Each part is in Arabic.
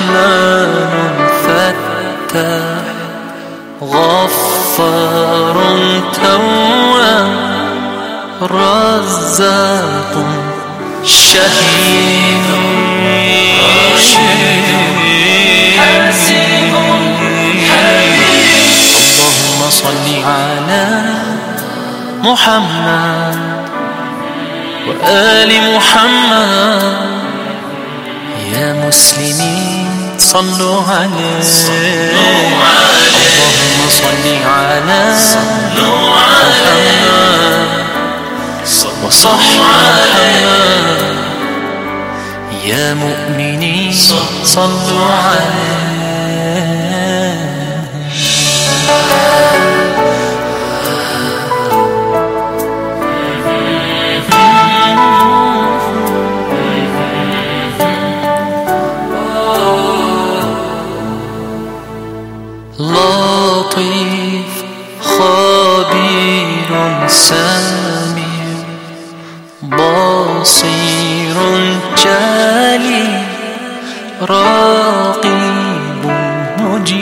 رحمن فتاح غفار تواب رزاق شهيد. حسيب اللهم صل على محمد وآل محمد. يا مسلمين. صلوا عليه. اللهم صل على محمد. وصح محمد. يا مؤمنين صلوا عليه. لطيف خبير سميع بصير جليل راقب مجيب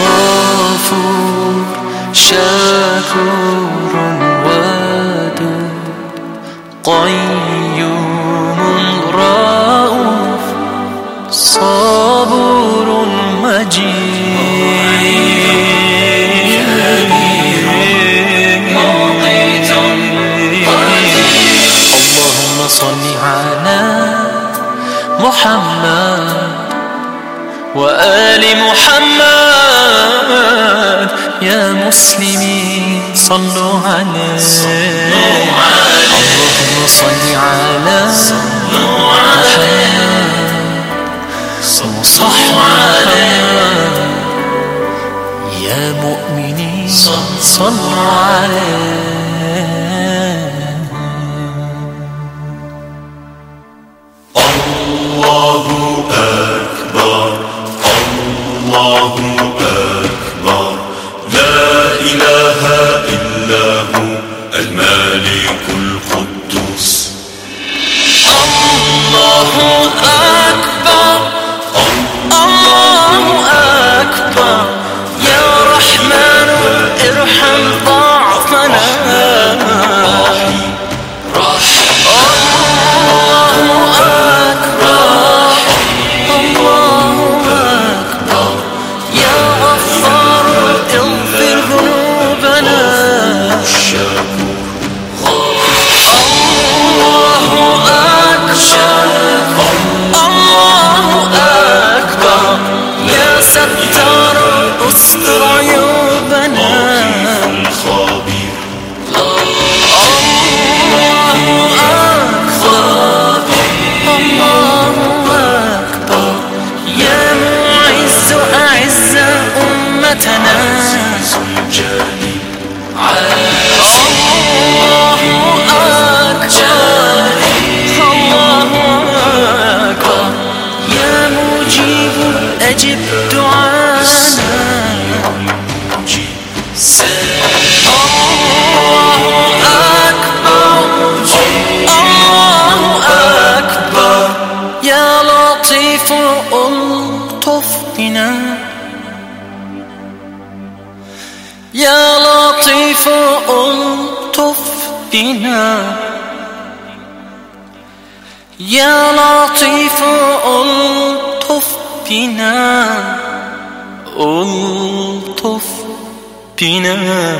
غفور شكور ودود قيوم صبور مجيد. اللهم صل على محمد وآل محمد يا مسلمين. صلوا عليه. اللهم صل على محمد وصح محمد يا مؤمنين صلوا عليه الله أكبر. الله أكبر. لا إله إلا هو الملك القدوس. الجليل الله أكبر الله أكبر يا مجيب أجب دعانا الله أكبر الله أكبر يا لطيف يا لطيف ألطف بنا. يا لطيف ألطف بنا. ألطف بنا.